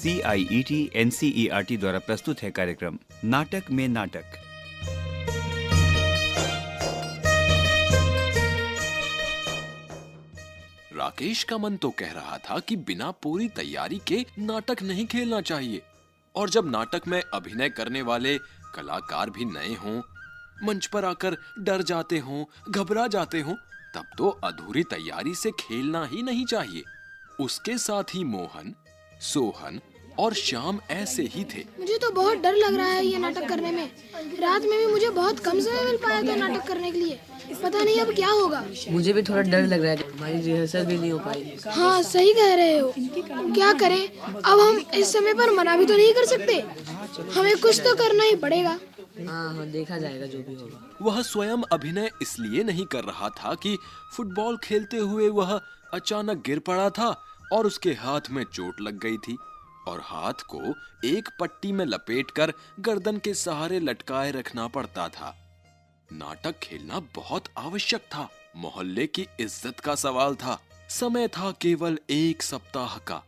C I E T N C E R T द्वारा प्रस्तुत है कार्यक्रम, नाटक में नाटक। राकेश का मन तो कह रहा था कि बिना पूरी तैयारी के नाटक नहीं खेलना चाहिए। और जब नाटक में अभिनय करने वाले कलाकार भी नए हों, मंच पर आकर डर जाते हों, घबरा जाते हों, तब तो अधूरी तैयारी से खेलना ही नहीं चाहिए। उसके साथ ही मोहन सोहन और श्याम ऐसे ही थे। मुझे तो बहुत डर लग रहा है ये नाटक करने में। रात में भी मुझे बहुत कम समय मिल पाया था नाटक करने के लिए। पता नहीं अब क्या होगा। मुझे भी थोड़ा डर लग रहा है। हमारी रिहर्सल भी नहीं हो पाई। हाँ सही कह रहे हो। क्या करें? अब हम इस समय पर मना भी तो नहीं कर सकते। हमें कुछ तो करना ही पड़ेगा। हाँ हाँ देखा जाएगा जो भी होगा। वह स्वयं अभिनय इसलिए नहीं कर रहा था कि फुटबॉल खेलते हुए वह अचानक गिर पड़ा था। और उसके हाथ में चोट लग गई थी और हाथ को एक पट्टी में लपेटकर गर्दन के सहारे लटकाए रखना पड़ता था। नाटक खेलना बहुत आवश्यक था। मोहल्ले की इज़्ज़त का सवाल था। समय था केवल एक सप्ताह का।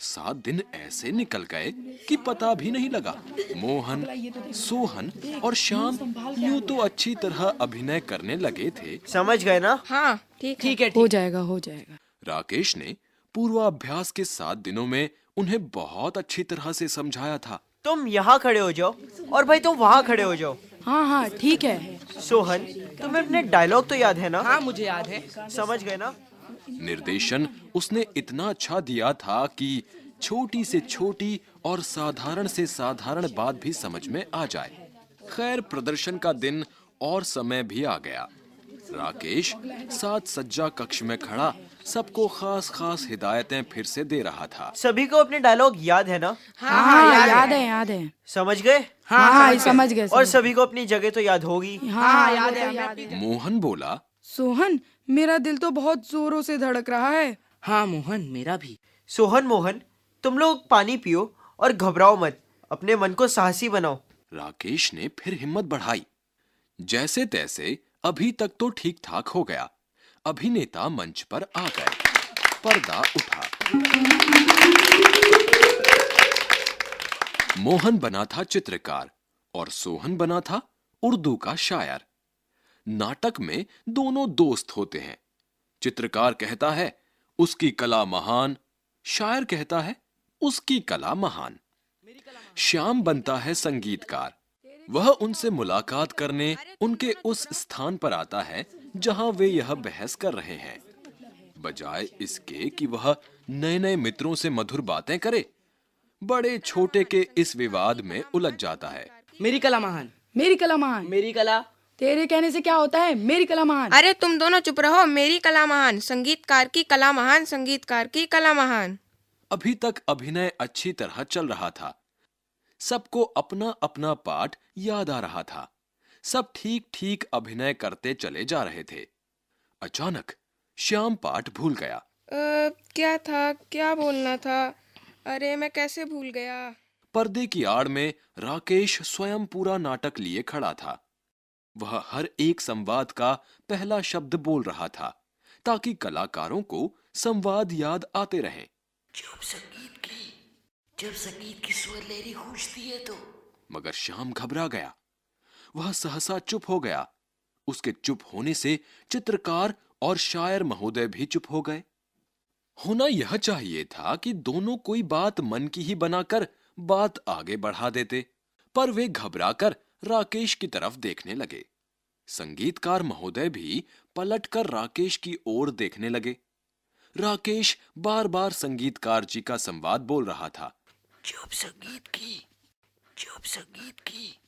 सात दिन ऐसे निकल गए कि पता भी नहीं लगा। मोहन सोहन और श्याम यूँ तो अच्छी तरह अभिनय करने लगे थे। समझ गए ना? हाँ ठीक है। ठीक। है हो जाएगा हो जाएगा। राकेश ने पूर्वाभ्यास के सात दिनों में उन्हें बहुत अच्छी तरह से समझाया था। तुम यहाँ खड़े हो जाओ और भाई तुम वहाँ खड़े हो जाओ। हाँ हाँ ठीक है। सोहन तुम्हें अपने डायलॉग तो याद है ना? हाँ मुझे याद है। समझ गए ना? निर्देशन उसने इतना अच्छा दिया था कि छोटी से छोटी और साधारण से साधारण बात भी समझ में आ जाए। खैर प्रदर्शन का दिन और समय भी आ गया। राकेश सात सज्जा कक्ष में खड़ा सबको खास खास हिदायतें फिर से दे रहा था। सभी को अपने डायलॉग याद है ना? हाँ हाँ याद है। याद है। समझ गए? हाँ हाँ समझ गए। और सभी को अपनी जगह तो याद होगी। हाँ हाँ याद है याद है। मोहन बोला सोहन मेरा दिल तो बहुत जोरों से धड़क रहा है। हाँ मोहन मेरा भी। सोहन मोहन तुम लोग पानी पियो और घबराओ मत। अपने मन को साहसी बनाओ। राकेश ने फिर हिम्मत बढ़ाई। जैसे तैसे अभी तक तो ठीक ठाक हो गया। अभिनेता मंच पर आ गए। पर्दा उठा। मोहन बना था चित्रकार और सोहन बना था उर्दू का शायर। नाटक में दोनों दोस्त होते हैं। चित्रकार कहता है, उसकी कला महान। शायर कहता है, उसकी कला महान। श्याम बनता है संगीतकार। वह उनसे मुलाकात करने उनके उस स्थान पर आता है जहाँ वे यह बहस कर रहे हैं। बजाय इसके कि वह नए नए मित्रों से मधुर बातें करे बड़े छोटे के इस विवाद में उलझ जाता है। मेरी कला महान। मेरी कला महान। मेरी कला। तेरे कहने से क्या होता है? मेरी कला महान। अरे तुम दोनों चुप रहो मेरी कला महान। संगीतकार की कला महान संगीतकार की कला महान। अभी तक अभिनय अच्छी तरह चल रहा था। सबको अपना अपना पाठ याद आ रहा था। सब ठीक ठीक अभिनय करते चले जा रहे थे। अचानक श्याम पाठ भूल गया। अ, क्या था? क्या बोलना था? अरे मैं कैसे भूल गया? पर्दे की आड़ में राकेश स्वयं पूरा नाटक लिए खड़ा था। वह हर एक संवाद का पहला शब्द बोल रहा था ताकि कलाकारों को संवाद याद आते रहें। जब संगीत जब संगीत की स्वर लहरी गूंजती है तो। मगर श्याम घबरा गया। वह सहसा चुप हो गया। उसके चुप होने से चित्रकार और शायर महोदय भी चुप हो गए। होना यह चाहिए था कि दोनों कोई बात मन की ही बनाकर बात आगे बढ़ा देते, पर वे घबराकर राकेश की तरफ़ देखने लगे। संगीतकार महोदय भी पलटकर राकेश की ओर देखने लगे। राकेश बार बार संगीतकार जी का संवाद बोल रहा था। जब संगीत की जब संगीत की।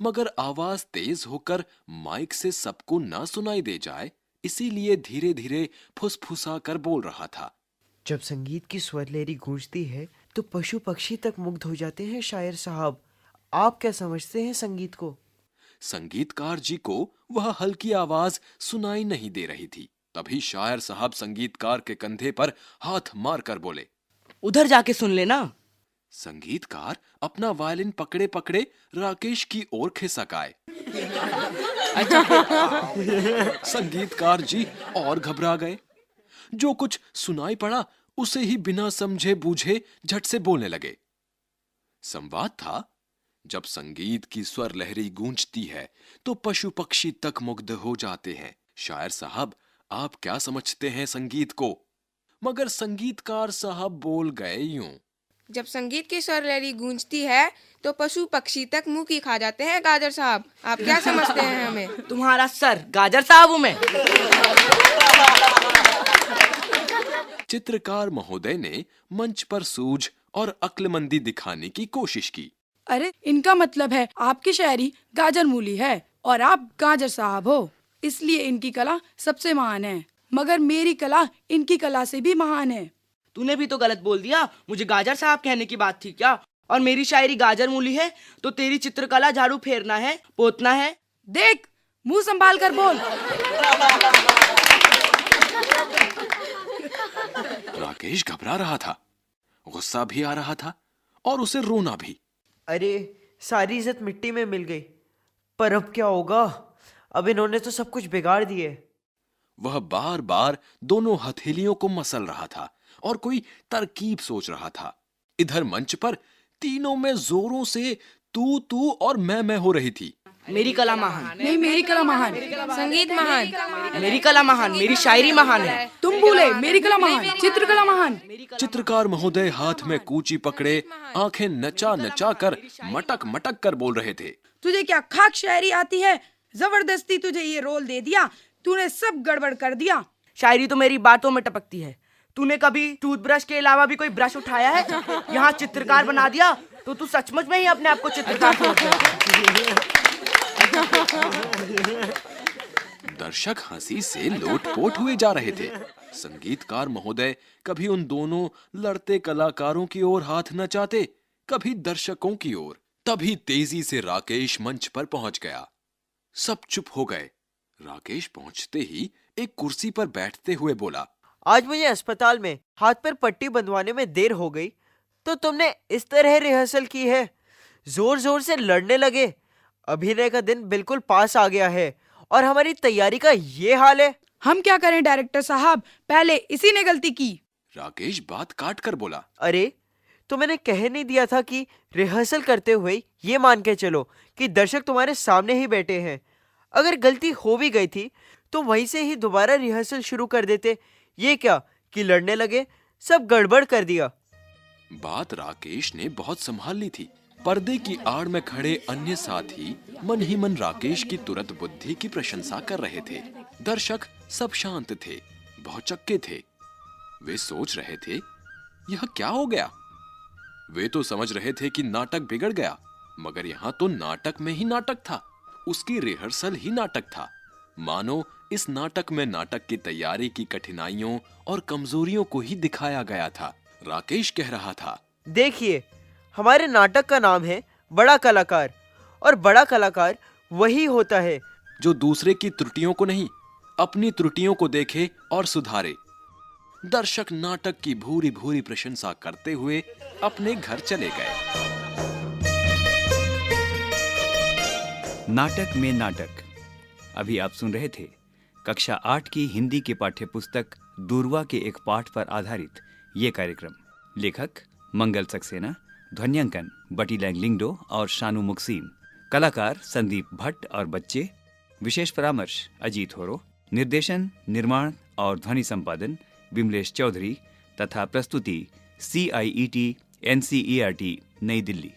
मगर आवाज़ तेज होकर माइक से सबको ना सुनाई दे जाए इसीलिए धीरे धीरे फुसफुसा कर बोल रहा था। जब संगीत की स्वर लहरी गूंजती है तो पशु पक्षी तक मुग्ध हो जाते हैं शायर साहब। आप क्या समझते हैं संगीत को? संगीतकार जी को वह हल्की आवाज़ सुनाई नहीं दे रही थी। तभी शायर साहब संगीतकार के कंधे पर हाथ मारकर बोले उधर जाके सुन लेना। संगीतकार अपना वायलिन पकड़े पकड़े राकेश की ओर खिसक आए। संगीतकार जी और घबरा गए। जो कुछ सुनाई पड़ा, उसे ही बिना समझे बूझे झट से बोलने लगे। संवाद था, जब संगीत की स्वर लहरी गूंजती है तो पशु पक्षी तक मुग्ध हो जाते हैं। शायर साहब, आप क्या समझते हैं संगीत को? मगर संगीतकार साहब बोल गए यूँ। जब संगीत की स्वर लहरी गूंजती है तो पशु पक्षी तक मुँह की खा जाते हैं गाजर साहब। आप क्या समझते हैं हमें? तुम्हारा सर गाजर साहब हूँ मैं। चित्रकार महोदय ने मंच पर सूझ और अक्लमंदी दिखाने की कोशिश की। अरे इनका मतलब है आपकी शायरी गाजर मूली है और आप गाजर साहब हो। इसलिए इनकी कला सबसे महान है मगर मेरी कला इनकी कला से भी महान है। तूने भी तो गलत बोल दिया। मुझे गाजर साहब कहने की बात थी क्या? और मेरी शायरी गाजर मूली है तो तेरी चित्रकला झाड़ू फेरना है पोतना है। देख मुँह संभाल कर बोल। राकेश घबरा रहा था गुस्सा भी आ रहा था और उसे रोना भी। अरे सारी इज़्ज़त मिट्टी में मिल गई पर अब क्या होगा? अब इन्होंने तो सब कुछ बिगाड़ दिए। वह बार बार दोनों हथेलियों को मसल रहा था और कोई तरकीब सोच रहा था। इधर मंच पर तीनों में जोरों से तू तू और मैं मैं हो रही थी। मेरी कला महान। नहीं मेरी कला महान। संगीत महान। मेरी कला महान। मेरी शायरी महान है। तुम भूले मेरी कला महान। चित्रकला महान। चित्रकार महोदय हाथ में कूची पकड़े आँखें नचा नचा कर मटक मटक कर बोल रहे थे। तुझे क्या खाक शायरी आती है? ज़बरदस्ती तुझे ये रोल दे दिया। तूने सब गड़बड़ कर दिया। शायरी तो मेरी बातों में टपकती है। तूने कभी टूथब्रश के अलावा भी कोई ब्रश उठाया है? यहाँ चित्रकार बना दिया तो तू सचमुच में ही अपने आप को चित्रकार दर्शक हँसी से लोटपोट हुए जा रहे थे। संगीतकार महोदय कभी उन दोनों लड़ते कलाकारों की ओर हाथ नचाते कभी दर्शकों की ओर। तभी तेज़ी से राकेश मंच पर पहुँच गया। सब चुप हो गए। राकेश पहुँचते ही एक कुर्सी पर बैठते हुए बोला आज मुझे अस्पताल में हाथ पर पट्टी बंधवाने में देर हो गई तो तुमने इस तरह रिहर्सल की है। ज़ोर ज़ोर से लड़ने लगे। अभिनय का दिन बिल्कुल पास आ गया है और हमारी तैयारी का ये हाल है। हम क्या करें डायरेक्टर साहब? पहले इसी ने गलती की। राकेश बात काट कर बोला। अरे तो मैंने कह नहीं दिया था कि रिहर्सल करते हुए ये मान के चलो कि दर्शक तुम्हारे सामने ही बैठे हैं। अगर गलती हो भी गई थी तो वहीं से ही दोबारा रिहर्सल शुरू कर देते। ये क्या, कि लड़ने लगे? सब गड़बड़ कर दिया। बात राकेश ने बहुत संभाल ली थी। पर्दे की आड़ में खड़े अन्य साथी मन ही मन राकेश की तुरंत बुद्धि की प्रशंसा कर रहे थे। दर्शक सब शांत थे भौचक्के थे। वे सोच रहे थे, यह क्या हो गया? वे तो समझ रहे थे कि नाटक बिगड़ गया, मगर यहाँ तो नाटक में ही नाटक था। उसकी रिहर्सल ही नाटक था। मानो इस नाटक में नाटक की तैयारी की कठिनाइयों और कमजोरियों को ही दिखाया गया था। राकेश कह रहा था देखिए हमारे नाटक का नाम है बड़ा कलाकार और बड़ा कलाकार वही होता है। जो दूसरे की त्रुटियों को नहीं अपनी त्रुटियों को देखे और सुधारे। दर्शक नाटक की भूरी भूरी प्रशंसा करते हुए अपने घर चले गए। नाटक में नाटक। अभी आप सुन रहे थे कक्षा आठ की हिंदी के पाठ्य पुस्तक दूरवा के एक पाठ पर आधारित ये कार्यक्रम। लेखक मंगल सक्सेना, ध्वनियांकन बटी लैंग लिंगडो और शानू मुक्सीम। कलाकार संदीप भट्ट और बच्चे। विशेष परामर्श अजीत होरो। निर्देशन, निर्माण और ध्वनि संपादन विमलेश चौधरी तथा प्रस्तुति C I E T N C E R T New Delhi.